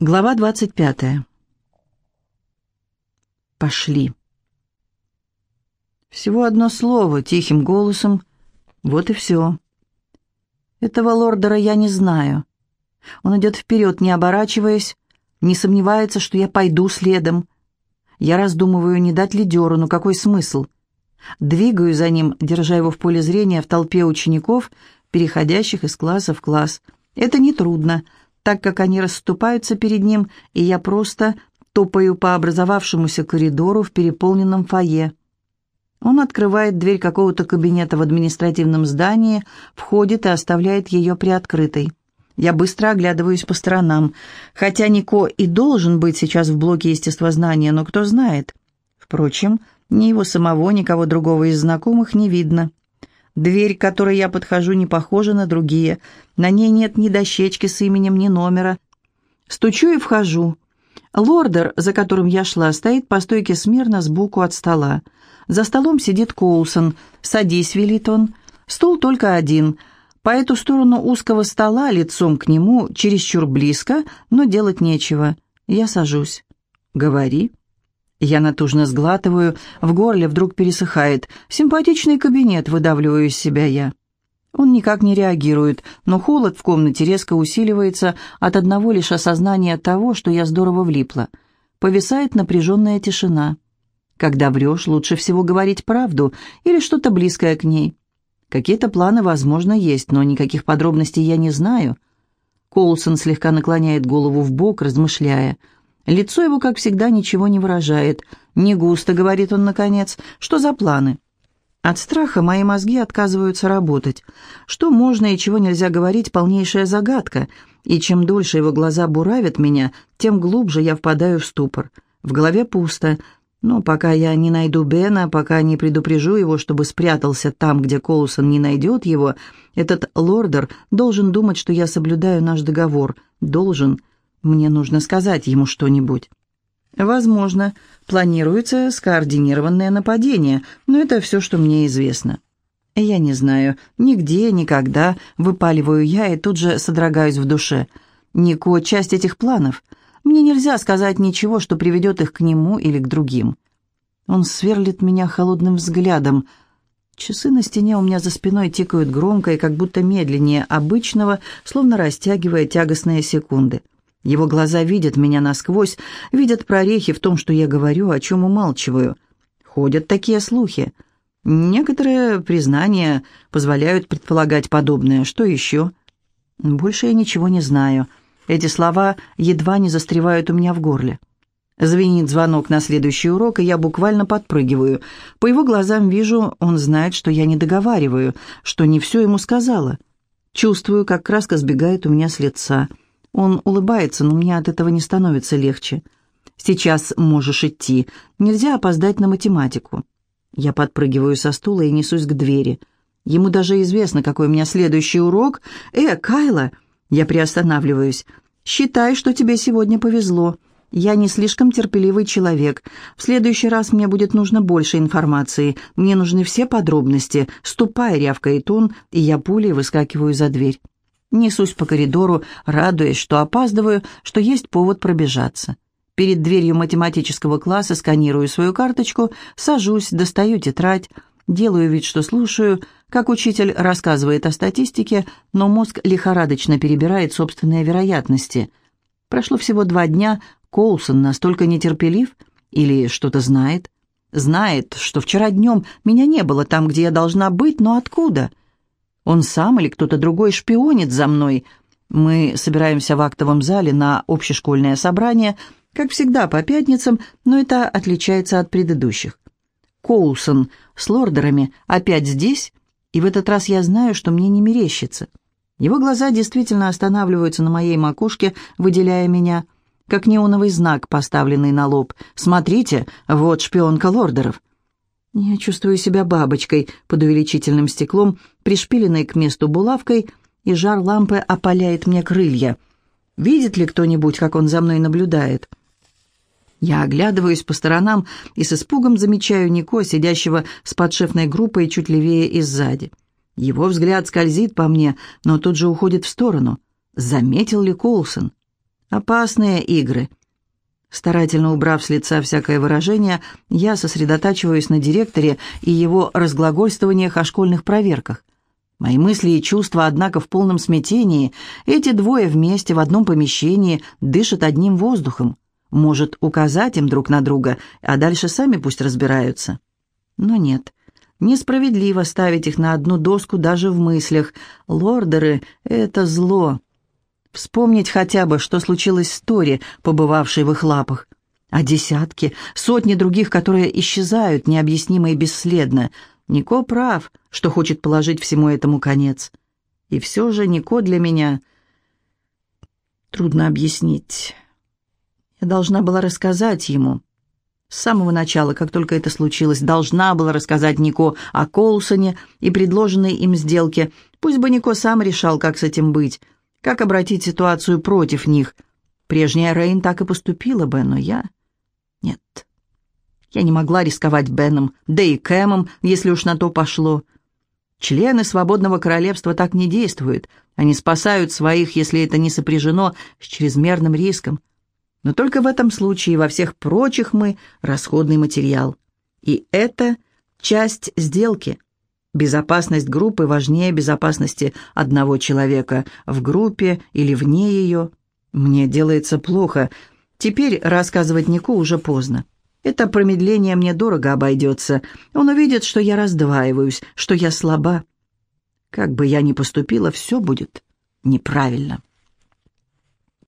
Глава 25. Пошли. Всего одно слово, тихим голосом. Вот и все. Этого лордера я не знаю. Он идет вперед, не оборачиваясь, не сомневается, что я пойду следом. Я раздумываю, не дать ли дёру, но какой смысл? Двигаю за ним, держа его в поле зрения в толпе учеников, переходящих из класса в класс. Это нетрудно трудно так как они расступаются перед ним, и я просто топаю по образовавшемуся коридору в переполненном фойе. Он открывает дверь какого-то кабинета в административном здании, входит и оставляет ее приоткрытой. Я быстро оглядываюсь по сторонам, хотя Нико и должен быть сейчас в блоке естествознания, но кто знает. Впрочем, ни его самого, ни кого другого из знакомых не видно. Дверь, к которой я подхожу, не похожа на другие. На ней нет ни дощечки с именем, ни номера. Стучу и вхожу. Лордер, за которым я шла, стоит по стойке смирно сбоку от стола. За столом сидит Коулсон. «Садись», — велит он. Стул только один. По эту сторону узкого стола, лицом к нему, чересчур близко, но делать нечего. Я сажусь. «Говори». Я натужно сглатываю, в горле вдруг пересыхает. «Симпатичный кабинет», — выдавливаю из себя я. Он никак не реагирует, но холод в комнате резко усиливается от одного лишь осознания того, что я здорово влипла. Повисает напряженная тишина. Когда врешь, лучше всего говорить правду или что-то близкое к ней. Какие-то планы, возможно, есть, но никаких подробностей я не знаю. Коулсон слегка наклоняет голову в бок, размышляя — Лицо его, как всегда, ничего не выражает. «Не густо», — говорит он наконец. «Что за планы?» От страха мои мозги отказываются работать. Что можно и чего нельзя говорить — полнейшая загадка. И чем дольше его глаза буравят меня, тем глубже я впадаю в ступор. В голове пусто. Но пока я не найду Бена, пока не предупрежу его, чтобы спрятался там, где Коусон не найдет его, этот лордер должен думать, что я соблюдаю наш договор. Должен. Мне нужно сказать ему что-нибудь. Возможно, планируется скоординированное нападение, но это все, что мне известно. Я не знаю, нигде, никогда, выпаливаю я и тут же содрогаюсь в душе. Нико — часть этих планов. Мне нельзя сказать ничего, что приведет их к нему или к другим. Он сверлит меня холодным взглядом. Часы на стене у меня за спиной тикают громко и как будто медленнее обычного, словно растягивая тягостные секунды. Его глаза видят меня насквозь, видят прорехи в том, что я говорю, о чем умалчиваю. Ходят такие слухи. Некоторые признания позволяют предполагать подобное. Что еще? Больше я ничего не знаю. Эти слова едва не застревают у меня в горле. Звенит звонок на следующий урок, и я буквально подпрыгиваю. По его глазам вижу, он знает, что я не договариваю, что не все ему сказала. Чувствую, как краска сбегает у меня с лица. Он улыбается, но мне от этого не становится легче. «Сейчас можешь идти. Нельзя опоздать на математику». Я подпрыгиваю со стула и несусь к двери. Ему даже известно, какой у меня следующий урок. «Э, Кайла!» Я приостанавливаюсь. «Считай, что тебе сегодня повезло. Я не слишком терпеливый человек. В следующий раз мне будет нужно больше информации. Мне нужны все подробности. Ступай, рявкает он, и я пулей выскакиваю за дверь. Несусь по коридору, радуясь, что опаздываю, что есть повод пробежаться. Перед дверью математического класса сканирую свою карточку, сажусь, достаю тетрадь, делаю вид, что слушаю, как учитель рассказывает о статистике, но мозг лихорадочно перебирает собственные вероятности. Прошло всего два дня, Коулсон настолько нетерпелив или что-то знает. Знает, что вчера днем меня не было там, где я должна быть, но откуда — он сам или кто-то другой шпионит за мной. Мы собираемся в актовом зале на общешкольное собрание, как всегда по пятницам, но это отличается от предыдущих. Коулсон с лордерами опять здесь, и в этот раз я знаю, что мне не мерещится. Его глаза действительно останавливаются на моей макушке, выделяя меня, как неоновый знак, поставленный на лоб. «Смотрите, вот шпионка лордеров». Я чувствую себя бабочкой под увеличительным стеклом, пришпиленной к месту булавкой, и жар лампы опаляет мне крылья. Видит ли кто-нибудь, как он за мной наблюдает? Я оглядываюсь по сторонам и с испугом замечаю Нико, сидящего с подшефной группой чуть левее и сзади. Его взгляд скользит по мне, но тут же уходит в сторону. Заметил ли Колсон? Опасные игры. Старательно убрав с лица всякое выражение, я сосредотачиваюсь на директоре и его разглагольствованиях о школьных проверках. Мои мысли и чувства, однако, в полном смятении. Эти двое вместе в одном помещении дышат одним воздухом. Может, указать им друг на друга, а дальше сами пусть разбираются. Но нет. Несправедливо ставить их на одну доску даже в мыслях. Лордеры — это зло. Вспомнить хотя бы, что случилось с Тори, побывавшей в их лапах. А десятки, сотни других, которые исчезают необъяснимо и бесследно. Нико прав, что хочет положить всему этому конец. И все же Нико для меня... Трудно объяснить. Я должна была рассказать ему. С самого начала, как только это случилось, должна была рассказать Нико о Колсоне и предложенной им сделке. Пусть бы Нико сам решал, как с этим быть, как обратить ситуацию против них. Прежняя Рейн так и поступила бы, но я... Нет. Я не могла рисковать Беном, да и Кэмом, если уж на то пошло. Члены свободного королевства так не действуют. Они спасают своих, если это не сопряжено с чрезмерным риском. Но только в этом случае во всех прочих мы расходный материал. И это часть сделки. Безопасность группы важнее безопасности одного человека в группе или вне ее. Мне делается плохо. Теперь рассказывать Нику уже поздно. Это промедление мне дорого обойдется. Он увидит, что я раздваиваюсь, что я слаба. Как бы я ни поступила, все будет неправильно.